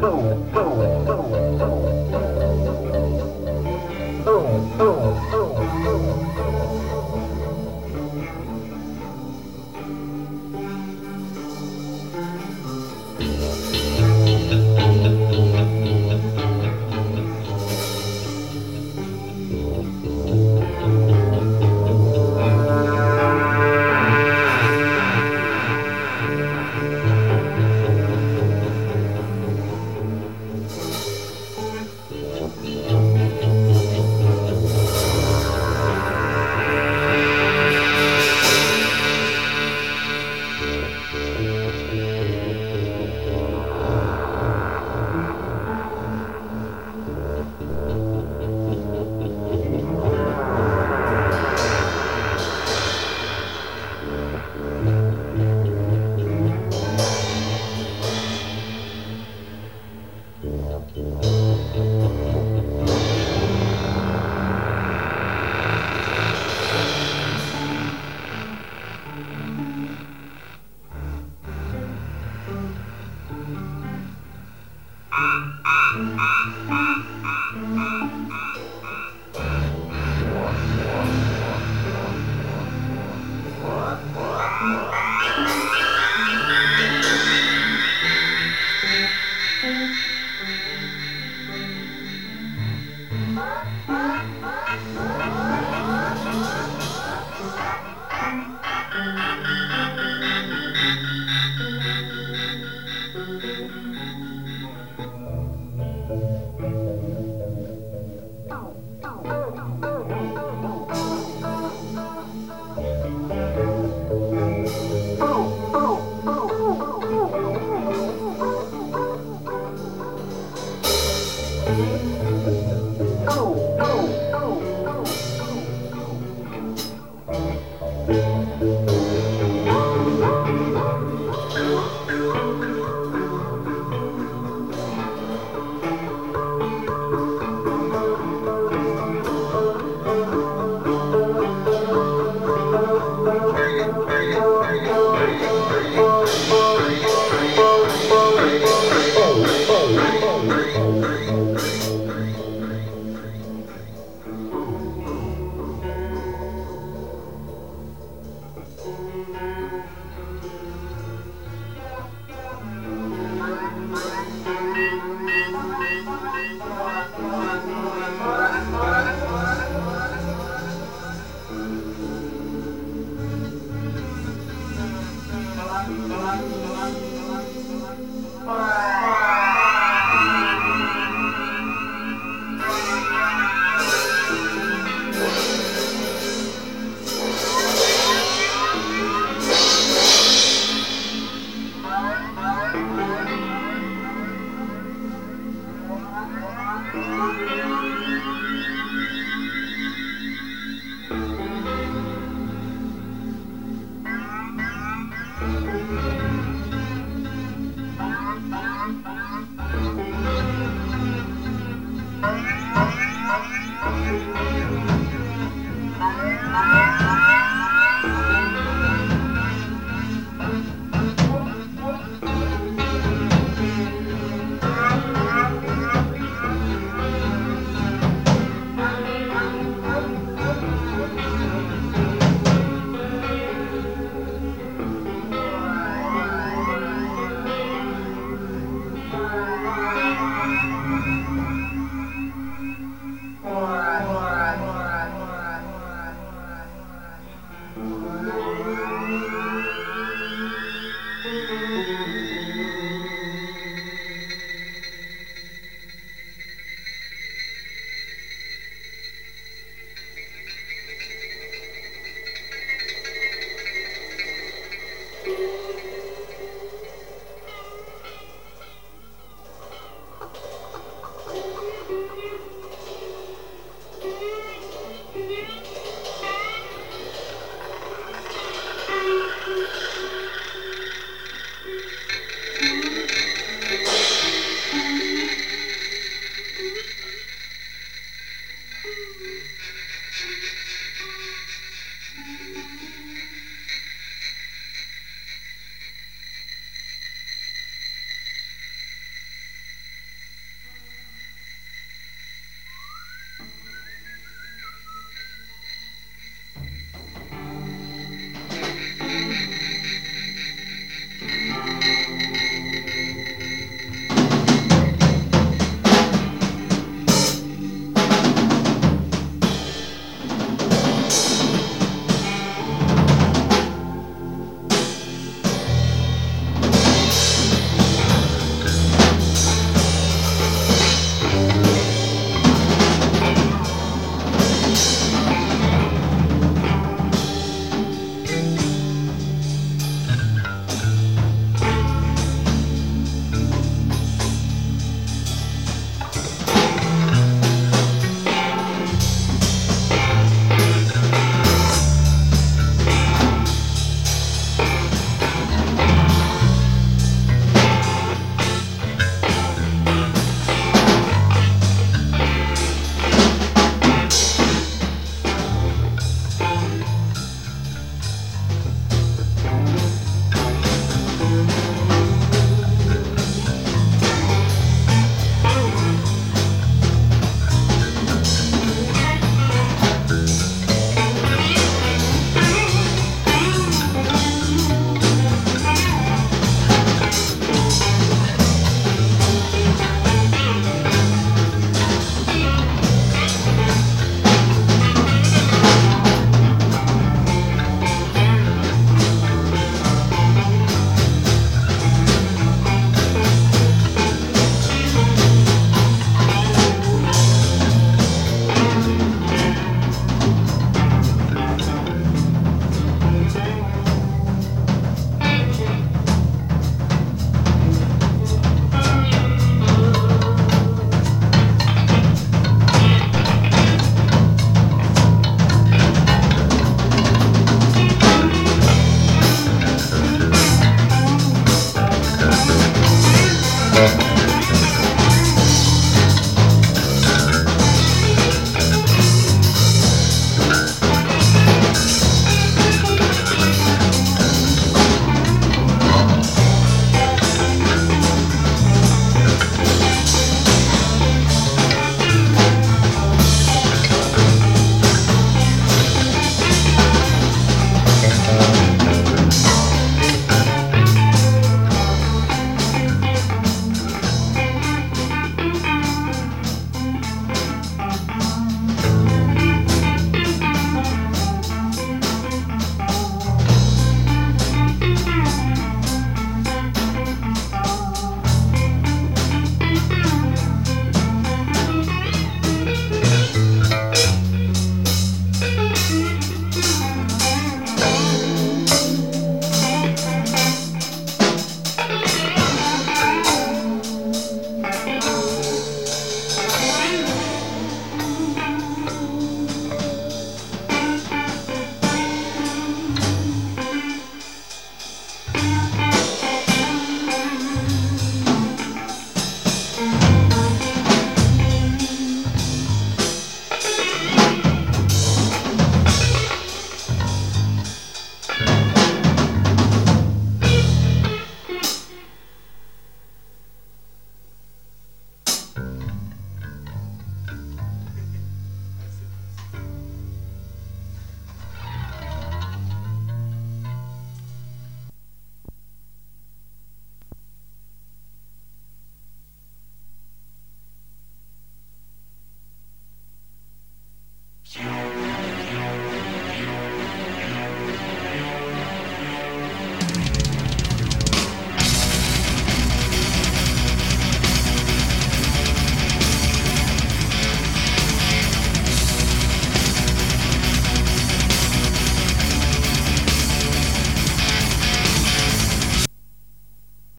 boom, boom. Thank